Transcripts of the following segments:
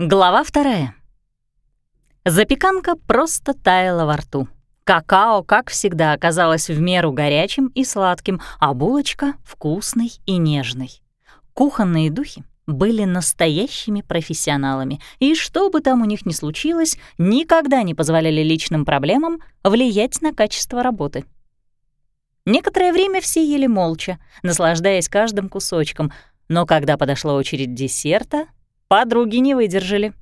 Глава вторая. Запеканка просто таяла во рту. Какао, как всегда, оказалось в меру горячим и сладким, а булочка — вкусной и нежной. Кухонные духи были настоящими профессионалами, и что бы там у них ни случилось, никогда не позволяли личным проблемам влиять на качество работы. Некоторое время все ели молча, наслаждаясь каждым кусочком, но когда подошла очередь десерта, Подруги не выдержали.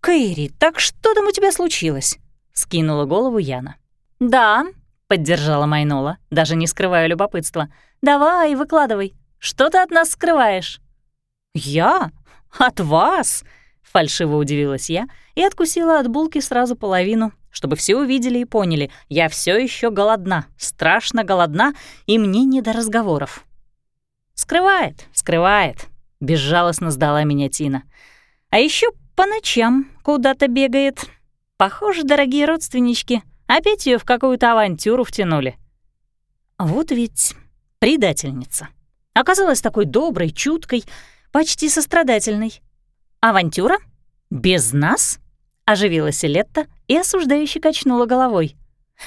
«Кэрри, так что там у тебя случилось?» — скинула голову Яна. «Да», — поддержала Майнола, даже не скрывая любопытства. «Давай, выкладывай. Что ты от нас скрываешь?» «Я? От вас?» — фальшиво удивилась я и откусила от булки сразу половину, чтобы все увидели и поняли. Я все еще голодна, страшно голодна, и мне не до разговоров. «Скрывает, скрывает», Безжалостно сдала меня Тина. А еще по ночам куда-то бегает. Похоже, дорогие родственнички опять ее в какую-то авантюру втянули. Вот ведь предательница. Оказалась такой доброй, чуткой, почти сострадательной. Авантюра? Без нас? Оживилась Летта и осуждающе качнула головой.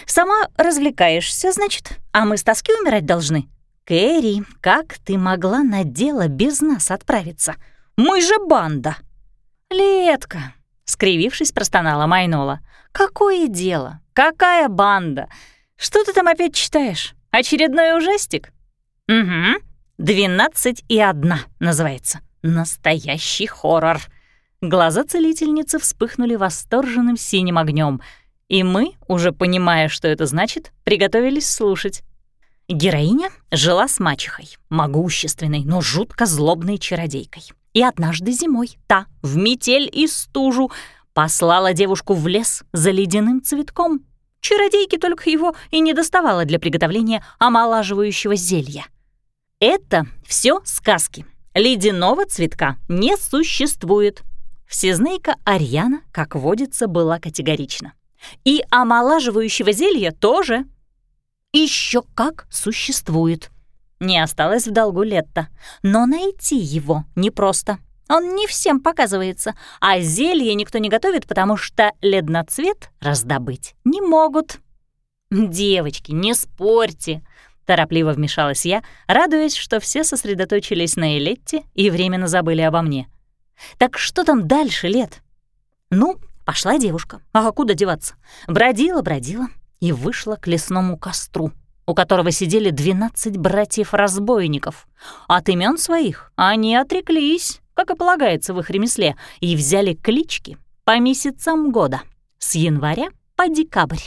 «Сама развлекаешься, значит, а мы с тоски умирать должны?» «Кэрри, как ты могла на дело без нас отправиться? Мы же банда!» «Летка!» — скривившись, простонала Майнола. «Какое дело? Какая банда? Что ты там опять читаешь? Очередной ужастик?» «Угу. «Двенадцать и одна» называется. Настоящий хоррор. Глаза целительницы вспыхнули восторженным синим огнем, и мы, уже понимая, что это значит, приготовились слушать. Героиня жила с мачехой, могущественной, но жутко злобной чародейкой. И однажды зимой та, в метель и стужу, послала девушку в лес за ледяным цветком. Чародейке только его и не доставало для приготовления омолаживающего зелья. Это все сказки. Ледяного цветка не существует. Всезнайка Арьяна, как водится, была категорична. И омолаживающего зелья тоже — еще как существует. Не осталось в долгу Летта. Но найти его непросто. Он не всем показывается, а зелье никто не готовит, потому что ледноцвет раздобыть не могут. «Девочки, не спорьте!» — торопливо вмешалась я, радуясь, что все сосредоточились на Элетте и временно забыли обо мне. «Так что там дальше, Лет?» «Ну, пошла девушка. А куда деваться? Бродила, бродила, и вышла к лесному костру, у которого сидели двенадцать братьев-разбойников. От имен своих они отреклись, как и полагается в их ремесле, и взяли клички по месяцам года, с января по декабрь.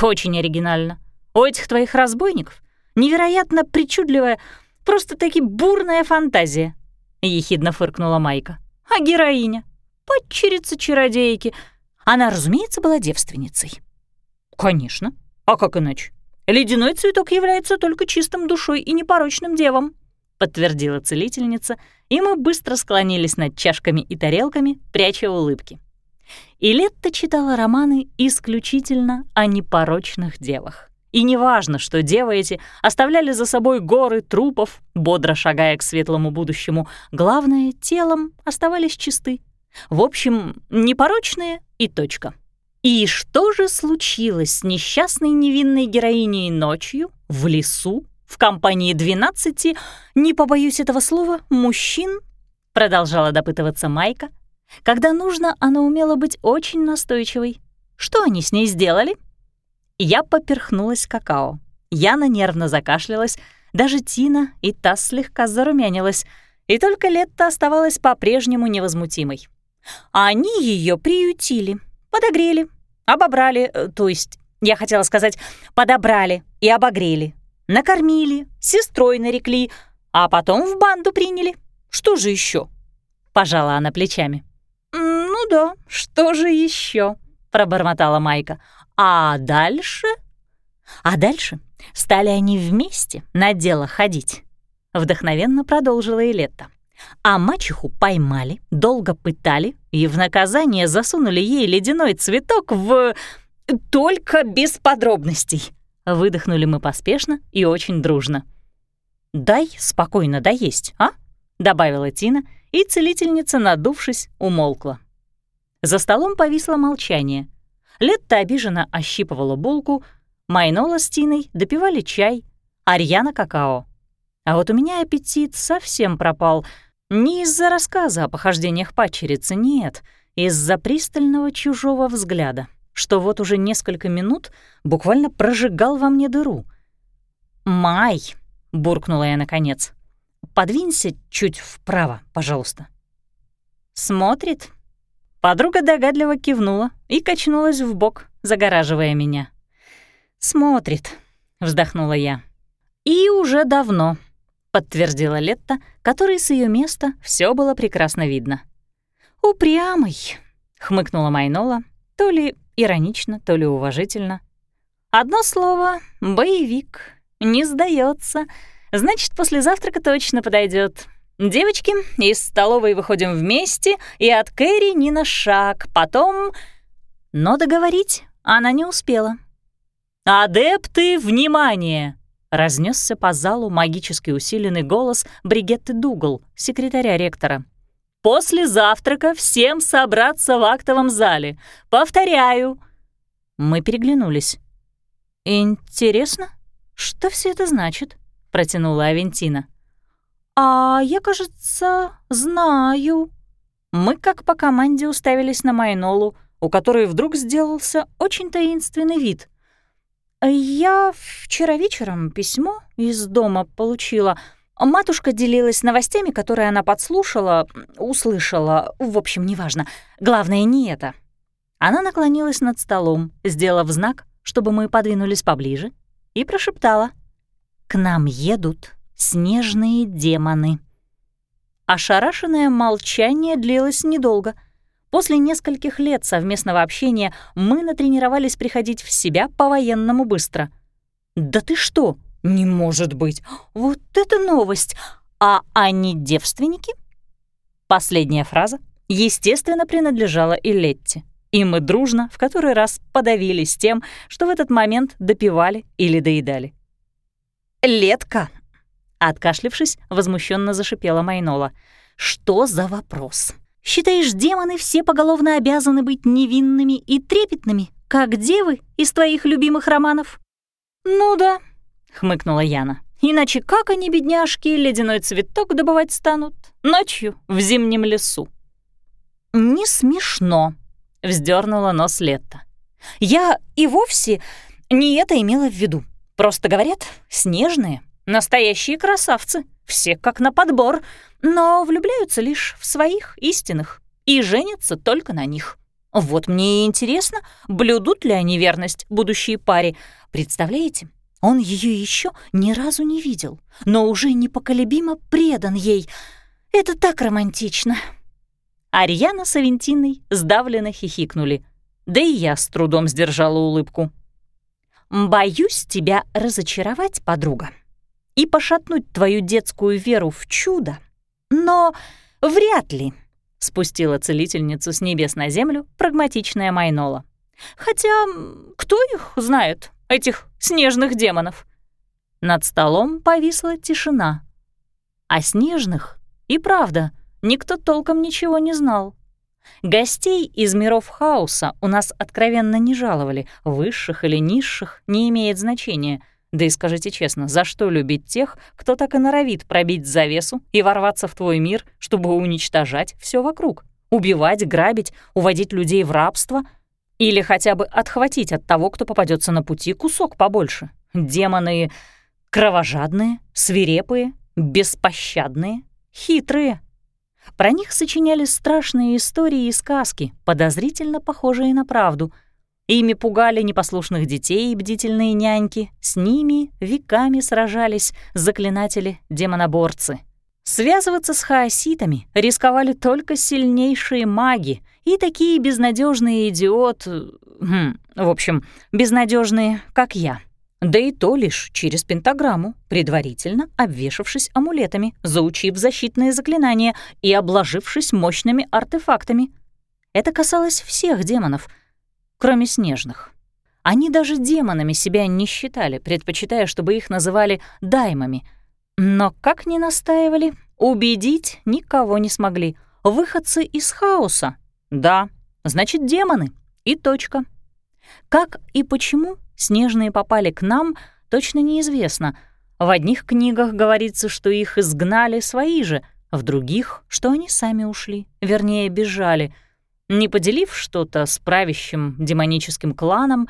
Очень оригинально. У этих твоих разбойников невероятно причудливая, просто-таки бурная фантазия, — ехидно фыркнула Майка. А героиня? Падчерица чародейки. Она, разумеется, была девственницей. «Конечно. А как иначе? Ледяной цветок является только чистым душой и непорочным девом», — подтвердила целительница, и мы быстро склонились над чашками и тарелками, пряча улыбки. И Летта читала романы исключительно о непорочных девах. И неважно, что девы эти оставляли за собой горы трупов, бодро шагая к светлому будущему, главное, телом оставались чисты. В общем, непорочные и точка. И что же случилось с несчастной невинной героиней ночью в лесу в компании двенадцати, не побоюсь этого слова, мужчин? Продолжала допытываться Майка. Когда нужно, она умела быть очень настойчивой. Что они с ней сделали? Я поперхнулась какао. Яна нервно закашлялась, даже Тина и та слегка зарумянилась, и только Летта оставалась по-прежнему невозмутимой. Они ее приютили, Подогрели, обобрали, э, то есть, я хотела сказать, подобрали и обогрели. Накормили, сестрой нарекли, а потом в банду приняли. Что же еще? Пожала она плечами. «Ну да, что же еще? пробормотала Майка. «А дальше?» «А дальше стали они вместе на дело ходить», — вдохновенно продолжила Элетта. А мачеху поймали, долго пытали и в наказание засунули ей ледяной цветок в... Только без подробностей. Выдохнули мы поспешно и очень дружно. «Дай спокойно доесть, а?» — добавила Тина и целительница, надувшись, умолкла. За столом повисло молчание. Летта обиженно ощипывала булку, Майнола с Тиной допивали чай, Арьяна — какао. А вот у меня аппетит совсем пропал. Не из-за рассказа о похождениях падчерицы, нет, из-за пристального чужого взгляда, что вот уже несколько минут буквально прожигал во мне дыру. «Май!» — буркнула я наконец. «Подвинься чуть вправо, пожалуйста». «Смотрит?» Подруга догадливо кивнула и качнулась в бок, загораживая меня. «Смотрит», — вздохнула я. «И уже давно», — подтвердила Летта, которой с ее места все было прекрасно видно. «Упрямый», — хмыкнула Майнола, то ли иронично, то ли уважительно. «Одно слово — боевик. Не сдается. Значит, после завтрака точно подойдет. Девочки, из столовой выходим вместе, и от Кэрри ни на шаг. Потом...» Но договорить она не успела. «Адепты, внимание!» Разнесся по залу магически усиленный голос Бригетты Дугал, секретаря ректора. «После завтрака всем собраться в актовом зале. Повторяю!» Мы переглянулись. «Интересно, что все это значит?» — протянула Авентина. «А я, кажется, знаю». Мы как по команде уставились на Майнолу, у которой вдруг сделался очень таинственный вид — «Я вчера вечером письмо из дома получила. Матушка делилась новостями, которые она подслушала, услышала. В общем, неважно. Главное не это». Она наклонилась над столом, сделав знак, чтобы мы подвинулись поближе, и прошептала. «К нам едут снежные демоны». Ошарашенное молчание длилось недолго — После нескольких лет совместного общения мы натренировались приходить в себя по-военному быстро. «Да ты что? Не может быть! Вот это новость! А они девственники?» Последняя фраза, естественно, принадлежала и Летте, и мы дружно в который раз подавились тем, что в этот момент допивали или доедали. «Летка!» — откашлившись, возмущенно зашипела Майнола. «Что за вопрос?» Считаешь, демоны все поголовно обязаны быть невинными и трепетными, как девы из твоих любимых романов?» «Ну да», — хмыкнула Яна. «Иначе как они, бедняжки, ледяной цветок добывать станут? Ночью в зимнем лесу». «Не смешно», — вздернула нос Летта. «Я и вовсе не это имела в виду. Просто говорят, снежные, настоящие красавцы, все как на подбор, но влюбляются лишь в своих истинных и женятся только на них. Вот мне и интересно, блюдут ли они верность будущей паре. Представляете, он ее еще ни разу не видел, но уже непоколебимо предан ей. Это так романтично. Арьяна с Авентиной сдавленно хихикнули. Да и я с трудом сдержала улыбку. «Боюсь тебя разочаровать, подруга, и пошатнуть твою детскую веру в чудо, но вряд ли, — спустила целительницу с небес на землю прагматичная Майнола. Хотя кто их знает, этих снежных демонов? Над столом повисла тишина. А снежных и правда никто толком ничего не знал. Гостей из миров хаоса у нас откровенно не жаловали, высших или низших не имеет значения — да и скажите честно, за что любить тех, кто так и норовит пробить завесу и ворваться в твой мир, чтобы уничтожать все вокруг? Убивать, грабить, уводить людей в рабство? Или хотя бы отхватить от того, кто попадется на пути, кусок побольше? Демоны кровожадные, свирепые, беспощадные, хитрые. Про них сочиняли страшные истории и сказки, подозрительно похожие на правду — Ими пугали непослушных детей и бдительные няньки, с ними веками сражались заклинатели-демоноборцы. Связываться с хаоситами рисковали только сильнейшие маги и такие безнадежные идиот... Хм, в общем, безнадежные, как я. Да и то лишь через пентаграмму, предварительно обвешавшись амулетами, заучив защитные заклинания и обложившись мощными артефактами. Это касалось всех демонов — кроме снежных. Они даже демонами себя не считали, предпочитая, чтобы их называли даймами. Но, как ни настаивали, Убедить никого не смогли. Выходцы из хаоса? Да. Значит, демоны. И точка. Как и почему снежные попали к нам, точно неизвестно. В одних книгах говорится, что их изгнали свои же, в других, что они сами ушли, вернее, бежали, не поделив что-то с правящим демоническим кланом.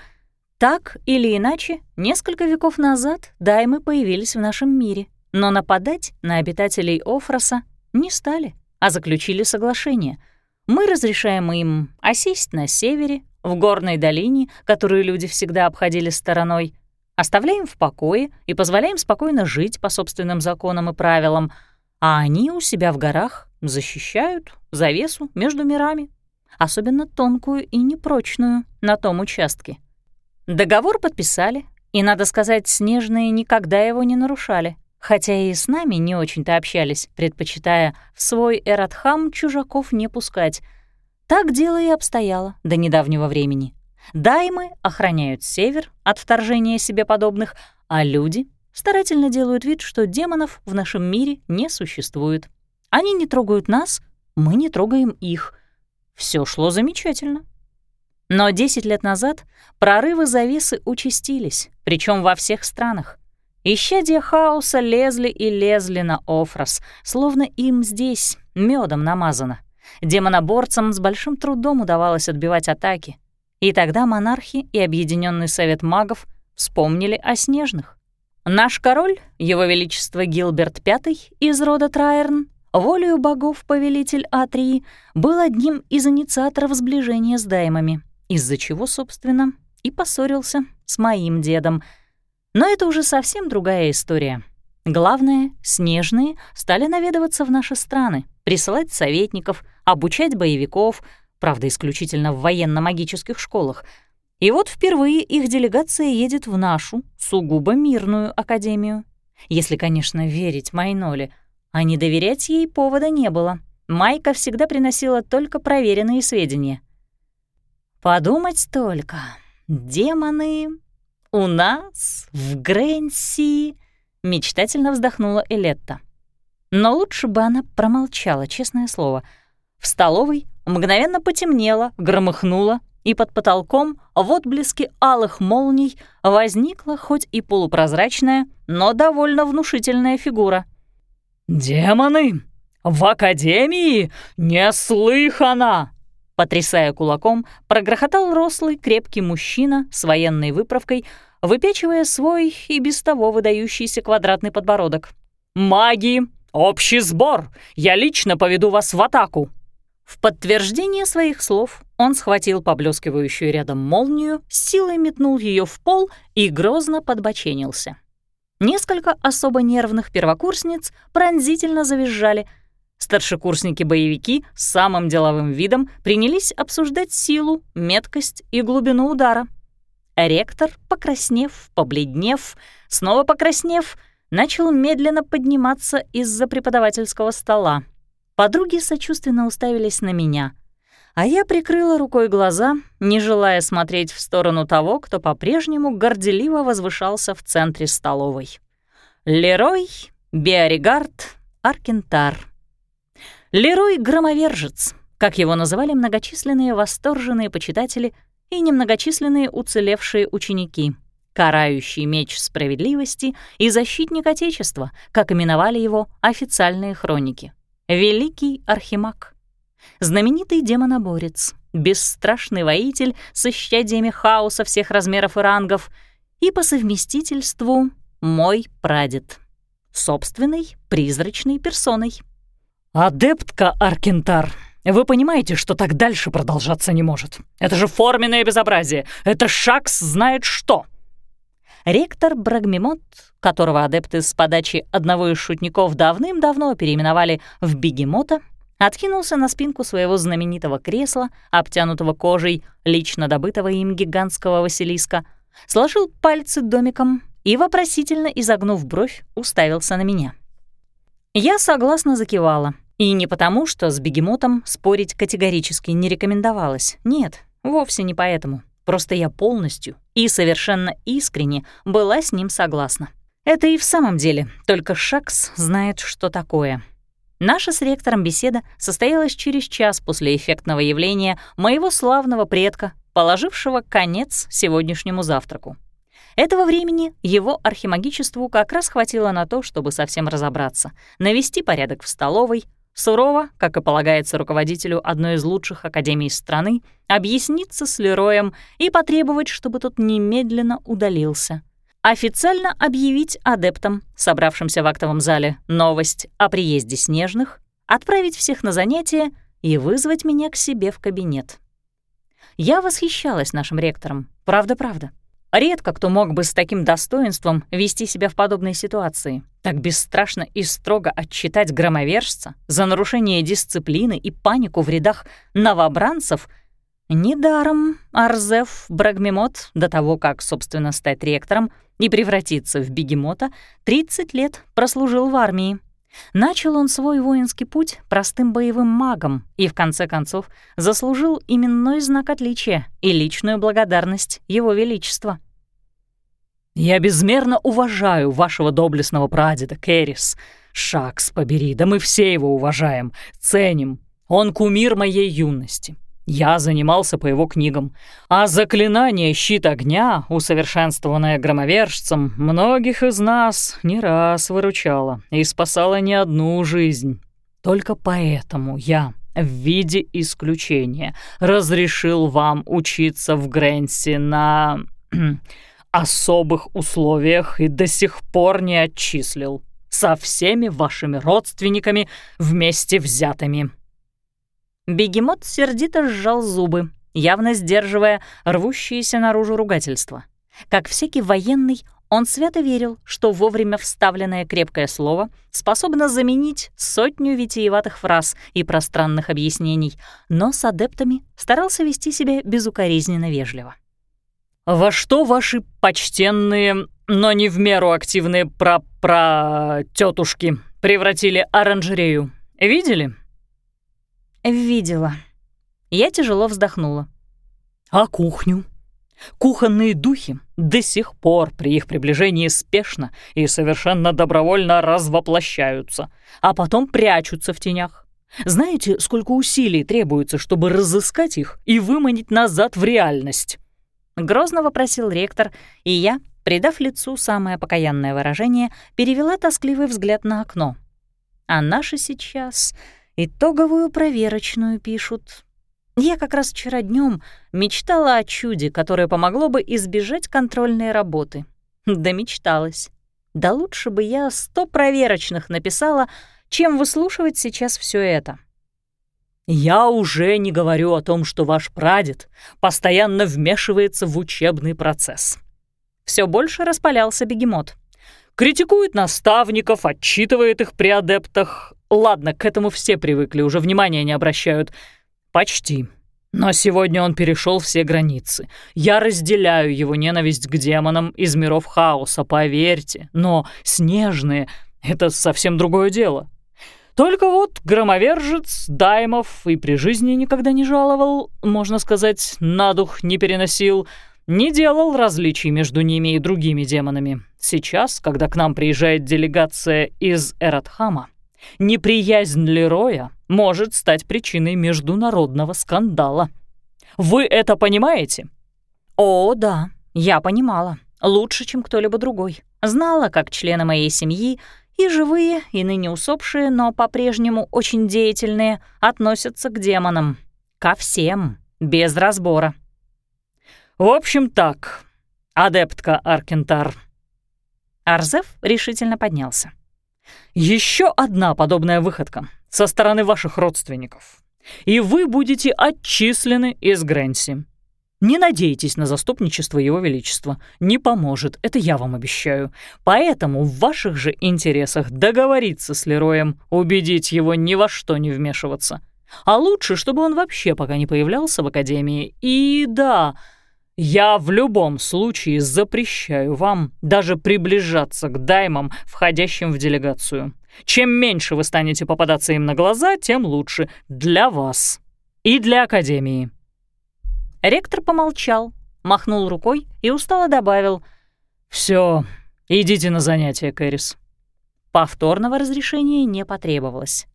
Так или иначе, несколько веков назад даймы появились в нашем мире, но нападать на обитателей Офроса не стали, а заключили соглашение. Мы разрешаем им осесть на севере, в горной долине, которую люди всегда обходили стороной, оставляем в покое и позволяем спокойно жить по собственным законам и правилам, а они у себя в горах защищают завесу между мирами, особенно тонкую и непрочную на том участке. Договор подписали, и, надо сказать, снежные никогда его не нарушали, хотя и с нами не очень-то общались, предпочитая в свой Эратхам чужаков не пускать — так дело и обстояло до недавнего времени. Даймы охраняют север от вторжения себе подобных, а люди старательно делают вид, что демонов в нашем мире не существует. Они не трогают нас, мы не трогаем их. Все шло замечательно. Но 10 лет назад прорывы завесы участились, причем во всех странах. Исчадия хаоса лезли и лезли на Офрос, словно им здесь медом намазано. Демоноборцам с большим трудом удавалось отбивать атаки. И тогда монархи и Объединенный совет магов вспомнили о снежных. Наш король, его величество Гилберт V из рода Траерн, волею богов повелитель Атрии, был одним из инициаторов сближения с даймами, из-за чего, собственно, и поссорился с моим дедом. Но это уже совсем другая история. Главное, снежные стали наведываться в наши страны, присылать советников, обучать боевиков, правда, исключительно в военно-магических школах. И вот впервые их делегация едет в нашу, сугубо мирную академию. Если, конечно, верить Майноле, а не доверять ей повода не было. Майка всегда приносила только проверенные сведения. Подумать только, демоны у нас в Грэнси мечтательно вздохнула Элетта. Но лучше бы она промолчала, честное слово. В столовой мгновенно потемнело, громыхнуло, и под потолком в отблеске алых молний возникла хоть и полупрозрачная, но довольно внушительная фигура. «Демоны! В Академии? Неслыханно!» Потрясая кулаком, прогрохотал рослый крепкий мужчина с военной выправкой, выпечивая свой и без того выдающийся квадратный подбородок. «Маги! Общий сбор! Я лично поведу вас в атаку!» В подтверждение своих слов он схватил поблескивающую рядом молнию, силой метнул ее в пол и грозно подбоченился. Несколько особо нервных первокурсниц пронзительно завизжали. Старшекурсники-боевики с самым деловым видом принялись обсуждать силу, меткость и глубину удара — Ректор, покраснев, побледнев, снова покраснев, начал медленно подниматься из-за преподавательского стола. Подруги сочувственно уставились на меня, а я прикрыла рукой глаза, не желая смотреть в сторону того, кто по-прежнему горделиво возвышался в центре столовой. Лерой Биоригард Аркентар. Лерой Громовержец, как его называли многочисленные восторженные почитатели — и немногочисленные уцелевшие ученики, карающий меч справедливости и защитник Отечества, как именовали его официальные хроники. Великий архимаг. Знаменитый демоноборец, бесстрашный воитель с исчадиями хаоса всех размеров и рангов и по совместительству мой прадед, собственной призрачной персоной. «Адептка Аркентар», вы понимаете, что так дальше продолжаться не может? Это же форменное безобразие. Это Шакс знает что. Ректор Брагмемот, которого адепты с подачи одного из шутников давным-давно переименовали в Бегемота, откинулся на спинку своего знаменитого кресла, обтянутого кожей лично добытого им гигантского Василиска, сложил пальцы домиком и, вопросительно изогнув бровь, уставился на меня. Я согласно закивала — и не потому, что с бегемотом спорить категорически не рекомендовалось. Нет, вовсе не поэтому. Просто я полностью и совершенно искренне была с ним согласна. Это и в самом деле, только Шакс знает, что такое. Наша с ректором беседа состоялась через час после эффектного явления моего славного предка, положившего конец сегодняшнему завтраку. Этого времени его архимагичеству как раз хватило на то, чтобы совсем разобраться, навести порядок в столовой, сурово, как и полагается руководителю одной из лучших академий страны, объясниться с Лероем и потребовать, чтобы тот немедленно удалился. Официально объявить адептам, собравшимся в актовом зале, новость о приезде Снежных, отправить всех на занятия и вызвать меня к себе в кабинет. Я восхищалась нашим ректором, правда-правда. Редко кто мог бы с таким достоинством вести себя в подобной ситуации, так бесстрашно и строго отчитать громовержца за нарушение дисциплины и панику в рядах новобранцев. Недаром Арзеф Брагмемот, до того, как, собственно, стать ректором и превратиться в бегемота, 30 лет прослужил в армии. Начал он свой воинский путь простым боевым магом и, в конце концов, заслужил именной знак отличия и личную благодарность Его Величества. «Я безмерно уважаю вашего доблестного прадеда, Керрис. Шакс побери, да мы все его уважаем, ценим. Он кумир моей юности. Я занимался по его книгам, а заклинание «Щит огня», усовершенствованное громовержцем, многих из нас не раз выручало и спасало не одну жизнь. Только поэтому я, в виде исключения, разрешил вам учиться в Грэнси на особых условиях и до сих пор не отчислил. Со всеми вашими родственниками вместе взятыми. Бегемот сердито сжал зубы, явно сдерживая рвущиеся наружу ругательства. Как всякий военный, он свято верил, что вовремя вставленное крепкое слово способно заменить сотню витиеватых фраз и пространных объяснений, но с адептами старался вести себя безукоризненно вежливо. «Во что ваши почтенные, но не в меру активные пра-пра тетушки превратили оранжерею? Видели?» «Видела». Я тяжело вздохнула. «А кухню?» Кухонные духи до сих пор при их приближении спешно и совершенно добровольно развоплощаются, а потом прячутся в тенях. Знаете, сколько усилий требуется, чтобы разыскать их и выманить назад в реальность?» Грозно вопросил ректор, и я, придав лицу самое покаянное выражение, перевела тоскливый взгляд на окно. А наши сейчас Итоговую проверочную пишут. Я как раз вчера днем мечтала о чуде, которое помогло бы избежать контрольной работы. Да мечталась. Да лучше бы я сто проверочных написала, чем выслушивать сейчас все это. Я уже не говорю о том, что ваш прадед постоянно вмешивается в учебный процесс. Все больше распалялся бегемот. Критикует наставников, отчитывает их при адептах, Ладно, к этому все привыкли, уже внимания не обращают. Почти. Но сегодня он перешел все границы. Я разделяю его ненависть к демонам из миров хаоса, поверьте. Но снежные — это совсем другое дело. Только вот громовержец Даймов и при жизни никогда не жаловал, можно сказать, на дух не переносил, не делал различий между ними и другими демонами. Сейчас, когда к нам приезжает делегация из Эратхама, Неприязнь Лероя может стать причиной международного скандала. Вы это понимаете? О, да, я понимала. Лучше, чем кто-либо другой. Знала, как члены моей семьи, и живые, и ныне усопшие, но по-прежнему очень деятельные, относятся к демонам. Ко всем, без разбора. В общем так, адептка Аркентар. Арзев решительно поднялся. Еще одна подобная выходка со стороны ваших родственников, и вы будете отчислены из Грэнси. Не надейтесь на заступничество Его Величества. Не поможет, это я вам обещаю. Поэтому в ваших же интересах договориться с Лероем, убедить его ни во что не вмешиваться. А лучше, чтобы он вообще пока не появлялся в Академии. И да, я в любом случае запрещаю вам даже приближаться к даймам, входящим в делегацию. Чем меньше вы станете попадаться им на глаза, тем лучше для вас и для Академии». Ректор помолчал, махнул рукой и устало добавил «Все, идите на занятия, Кэрис». Повторного разрешения не потребовалось.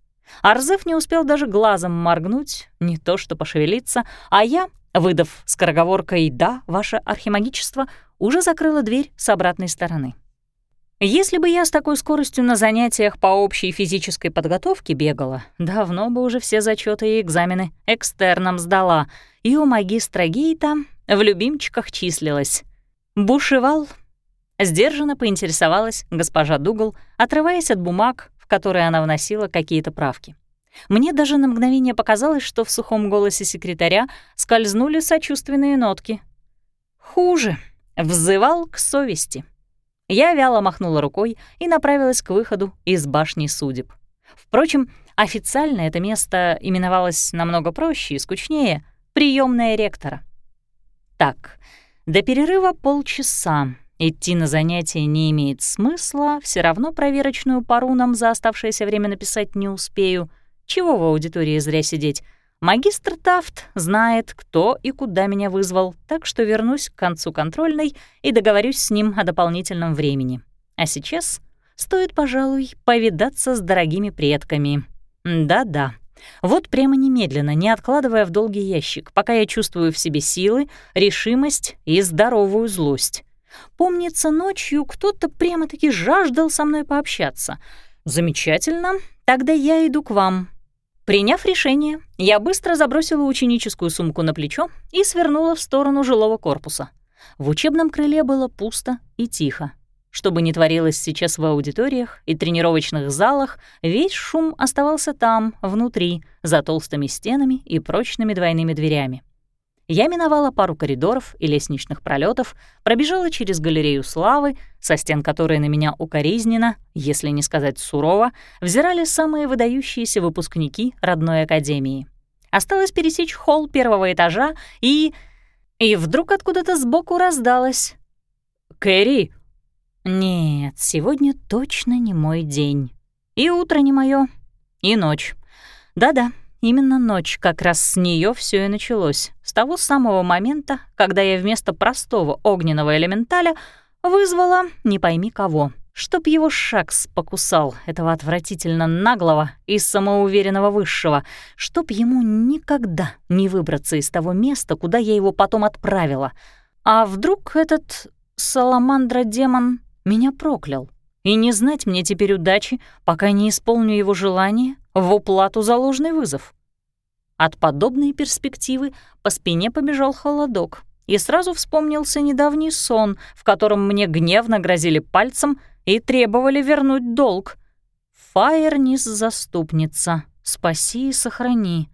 Арзеф не успел даже глазом моргнуть, не то что пошевелиться, а я, выдав скороговоркой «да, ваше архимагичество», уже закрыла дверь с обратной стороны. Если бы я с такой скоростью на занятиях по общей физической подготовке бегала, давно бы уже все зачеты и экзамены экстерном сдала, и у магистра Гейта в любимчиках числилась. Бушевал. Сдержанно поинтересовалась госпожа Дугал, отрываясь от бумаг, в которые она вносила какие-то правки. Мне даже на мгновение показалось, что в сухом голосе секретаря скользнули сочувственные нотки. Хуже. Взывал к совести. Я вяло махнула рукой и направилась к выходу из башни судеб. Впрочем, официально это место именовалось намного проще и скучнее — приемная ректора. Так, до перерыва полчаса. Идти на занятия не имеет смысла, все равно проверочную пару нам за оставшееся время написать не успею. Чего в аудитории зря сидеть? Магистр Тафт знает, кто и куда меня вызвал, так что вернусь к концу контрольной и договорюсь с ним о дополнительном времени. А сейчас стоит, пожалуй, повидаться с дорогими предками. Да-да. Вот прямо немедленно, не откладывая в долгий ящик, пока я чувствую в себе силы, решимость и здоровую злость. Помнится, ночью кто-то прямо-таки жаждал со мной пообщаться. Замечательно, тогда я иду к вам, Приняв решение, я быстро забросила ученическую сумку на плечо и свернула в сторону жилого корпуса. В учебном крыле было пусто и тихо. Что бы ни творилось сейчас в аудиториях и тренировочных залах, весь шум оставался там, внутри, за толстыми стенами и прочными двойными дверями. Я миновала пару коридоров и лестничных пролетов, пробежала через галерею славы, со стен которой на меня укоризненно, если не сказать сурово, взирали самые выдающиеся выпускники родной академии. Осталось пересечь холл первого этажа и... И вдруг откуда-то сбоку раздалось. «Кэрри!» «Нет, сегодня точно не мой день. И утро не мое, и ночь. Да-да, Именно ночь, как раз с нее все и началось, с того самого момента, когда я вместо простого огненного элементаля вызвала не пойми кого, чтоб его Шакс покусал этого отвратительно наглого и самоуверенного высшего, чтоб ему никогда не выбраться из того места, куда я его потом отправила. А вдруг этот саламандра-демон меня проклял? И не знать мне теперь удачи, пока не исполню его желание в уплату за ложный вызов. От подобной перспективы по спине побежал холодок, и сразу вспомнился недавний сон, в котором мне гневно грозили пальцем и требовали вернуть долг. «Фаернис заступница, спаси и сохрани».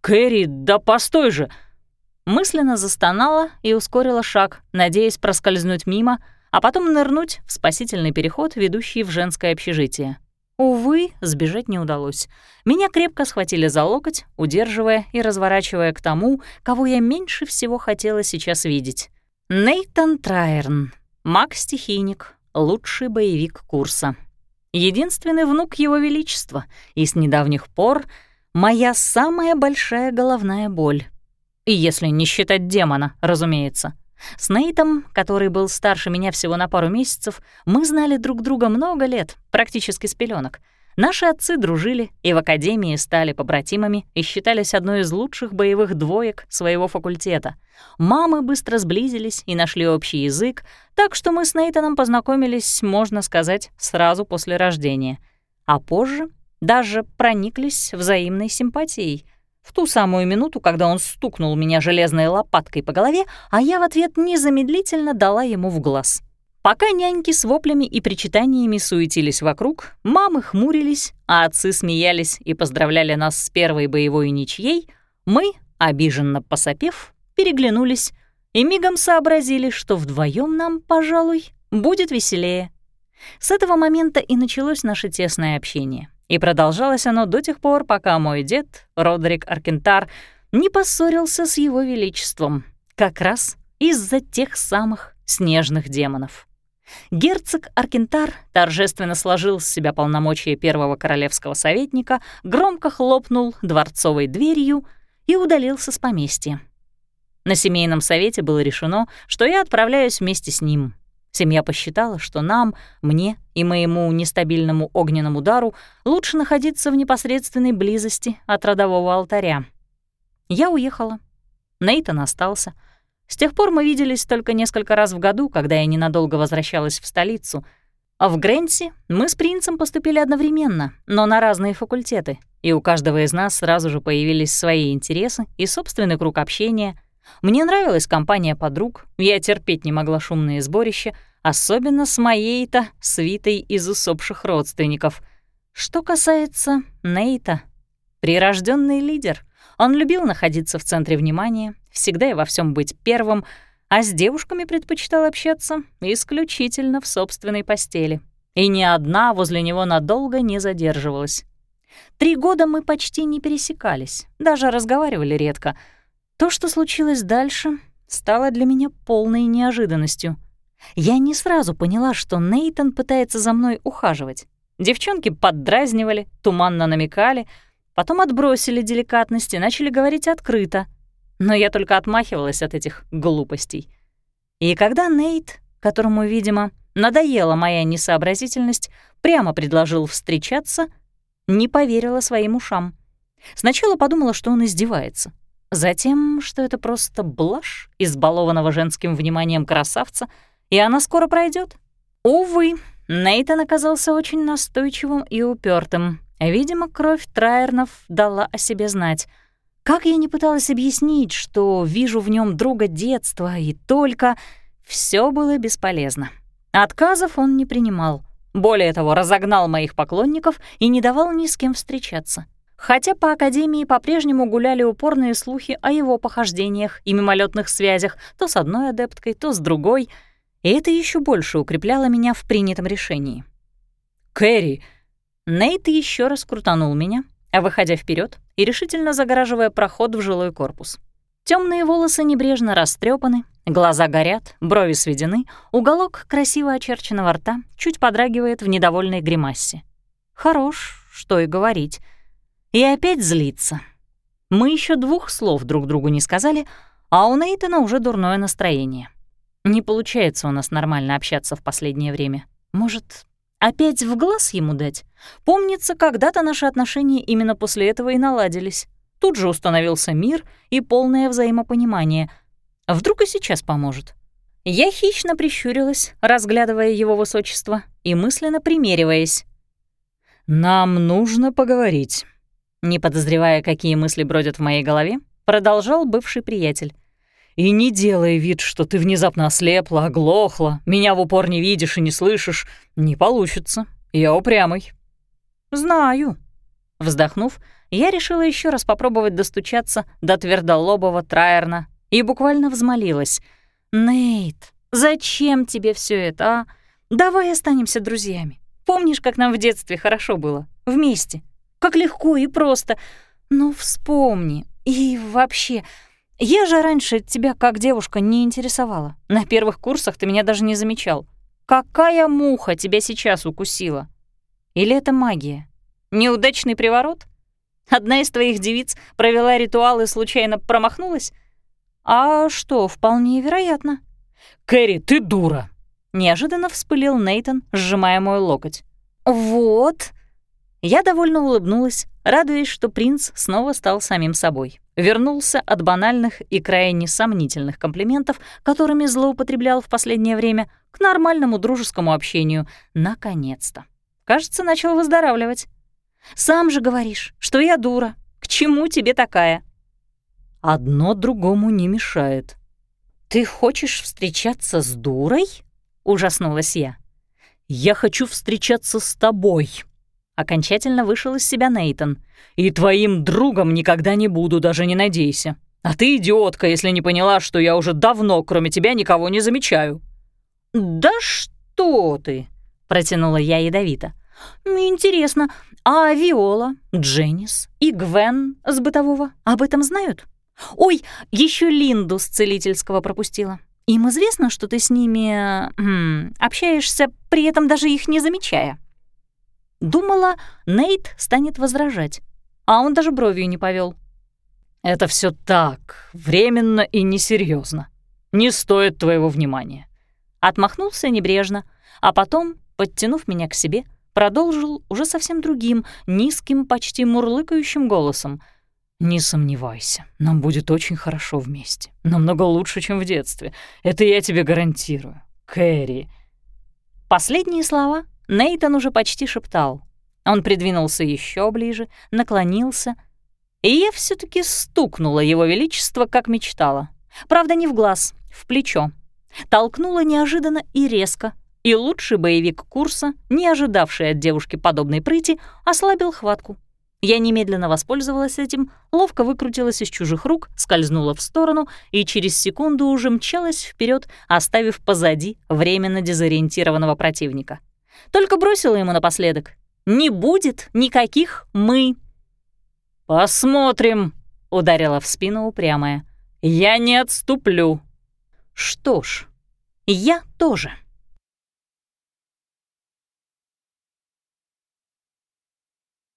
«Кэрри, да постой же!» Мысленно застонала и ускорила шаг, надеясь проскользнуть мимо, а потом нырнуть в спасительный переход, ведущий в женское общежитие. Увы, сбежать не удалось. Меня крепко схватили за локоть, удерживая и разворачивая к тому, кого я меньше всего хотела сейчас видеть. Нейтан Трайерн, маг-стихийник, лучший боевик курса. Единственный внук Его Величества, и с недавних пор моя самая большая головная боль. И если не считать демона, разумеется — с Нейтом, который был старше меня всего на пару месяцев, мы знали друг друга много лет, практически с пеленок. Наши отцы дружили и в академии стали побратимами и считались одной из лучших боевых двоек своего факультета. Мамы быстро сблизились и нашли общий язык, так что мы с Нейтаном познакомились, можно сказать, сразу после рождения. А позже даже прониклись взаимной симпатией — в ту самую минуту, когда он стукнул меня железной лопаткой по голове, а я в ответ незамедлительно дала ему в глаз. Пока няньки с воплями и причитаниями суетились вокруг, мамы хмурились, а отцы смеялись и поздравляли нас с первой боевой ничьей, мы, обиженно посопев, переглянулись и мигом сообразили, что вдвоем нам, пожалуй, будет веселее. С этого момента и началось наше тесное общение — и продолжалось оно до тех пор, пока мой дед, Родерик Аркентар, не поссорился с его величеством, как раз из-за тех самых снежных демонов. Герцог Аркентар торжественно сложил с себя полномочия первого королевского советника, громко хлопнул дворцовой дверью и удалился с поместья. На семейном совете было решено, что я отправляюсь вместе с ним. Семья посчитала, что нам, мне и моему нестабильному огненному дару лучше находиться в непосредственной близости от родового алтаря. Я уехала. Нейтан остался. С тех пор мы виделись только несколько раз в году, когда я ненадолго возвращалась в столицу. А в Гренси мы с принцем поступили одновременно, но на разные факультеты, и у каждого из нас сразу же появились свои интересы и собственный круг общения. Мне нравилась компания подруг, я терпеть не могла шумные сборища, особенно с моей-то свитой из усопших родственников. Что касается Нейта, прирожденный лидер. Он любил находиться в центре внимания, всегда и во всем быть первым, а с девушками предпочитал общаться исключительно в собственной постели. И ни одна возле него надолго не задерживалась. Три года мы почти не пересекались, даже разговаривали редко. То, что случилось дальше, стало для меня полной неожиданностью — я не сразу поняла, что Нейтон пытается за мной ухаживать. Девчонки поддразнивали, туманно намекали, потом отбросили деликатность и начали говорить открыто. Но я только отмахивалась от этих глупостей. И когда Нейт, которому, видимо, надоела моя несообразительность, прямо предложил встречаться, не поверила своим ушам. Сначала подумала, что он издевается. Затем, что это просто блажь избалованного женским вниманием красавца — и она скоро пройдет. Увы, Нейтан оказался очень настойчивым и упертым. Видимо, кровь Трайернов дала о себе знать. Как я не пыталась объяснить, что вижу в нем друга детства и только, все было бесполезно. Отказов он не принимал. Более того, разогнал моих поклонников и не давал ни с кем встречаться. Хотя по Академии по-прежнему гуляли упорные слухи о его похождениях и мимолетных связях то с одной адепткой, то с другой — и это еще больше укрепляло меня в принятом решении. «Кэрри!» Нейт еще раз крутанул меня, а выходя вперед и решительно загораживая проход в жилой корпус. Темные волосы небрежно растрепаны, глаза горят, брови сведены, уголок красиво очерченного рта чуть подрагивает в недовольной гримасе. Хорош, что и говорить. И опять злится. Мы еще двух слов друг другу не сказали, а у Нейтана уже дурное настроение. Не получается у нас нормально общаться в последнее время. Может, опять в глаз ему дать? Помнится, когда-то наши отношения именно после этого и наладились. Тут же установился мир и полное взаимопонимание. Вдруг и сейчас поможет. Я хищно прищурилась, разглядывая его высочество и мысленно примериваясь. «Нам нужно поговорить», — не подозревая, какие мысли бродят в моей голове, продолжал бывший приятель. И не делай вид, что ты внезапно ослепла, оглохла, меня в упор не видишь и не слышишь. Не получится. Я упрямый». «Знаю». Вздохнув, я решила еще раз попробовать достучаться до твердолобого Траерна и буквально взмолилась. «Нейт, зачем тебе все это, а? Давай останемся друзьями. Помнишь, как нам в детстве хорошо было? Вместе. Как легко и просто. Ну, вспомни. И вообще, я же раньше тебя как девушка не интересовала. На первых курсах ты меня даже не замечал. Какая муха тебя сейчас укусила? Или это магия? Неудачный приворот? Одна из твоих девиц провела ритуал и случайно промахнулась? А что, вполне вероятно. «Кэрри, ты дура!» Неожиданно вспылил Нейтон, сжимая мой локоть. «Вот!» Я довольно улыбнулась, радуясь, что принц снова стал самим собой вернулся от банальных и крайне сомнительных комплиментов, которыми злоупотреблял в последнее время, к нормальному дружескому общению. Наконец-то. Кажется, начал выздоравливать. «Сам же говоришь, что я дура. К чему тебе такая?» «Одно другому не мешает». «Ты хочешь встречаться с дурой?» — ужаснулась я. «Я хочу встречаться с тобой», Окончательно вышел из себя Нейтон. «И твоим другом никогда не буду, даже не надейся. А ты идиотка, если не поняла, что я уже давно, кроме тебя, никого не замечаю». «Да что ты!» — протянула я ядовито. «Интересно, а Виола, Дженнис и Гвен с бытового об этом знают? Ой, еще Линду с целительского пропустила. Им известно, что ты с ними м, общаешься, при этом даже их не замечая?» Думала, Нейт станет возражать, а он даже бровью не повел. «Это все так, временно и несерьезно. Не стоит твоего внимания. Отмахнулся небрежно, а потом, подтянув меня к себе, продолжил уже совсем другим, низким, почти мурлыкающим голосом. «Не сомневайся, нам будет очень хорошо вместе. Намного лучше, чем в детстве. Это я тебе гарантирую. Кэрри». Последние слова Нейтан уже почти шептал. Он придвинулся еще ближе, наклонился, и я все таки стукнула его величество, как мечтала. Правда, не в глаз, в плечо. Толкнула неожиданно и резко, и лучший боевик курса, не ожидавший от девушки подобной прыти, ослабил хватку. Я немедленно воспользовалась этим, ловко выкрутилась из чужих рук, скользнула в сторону и через секунду уже мчалась вперед, оставив позади временно дезориентированного противника. Только бросила ему напоследок. «Не будет никаких «мы». «Посмотрим», — ударила в спину упрямая. «Я не отступлю». «Что ж, я тоже».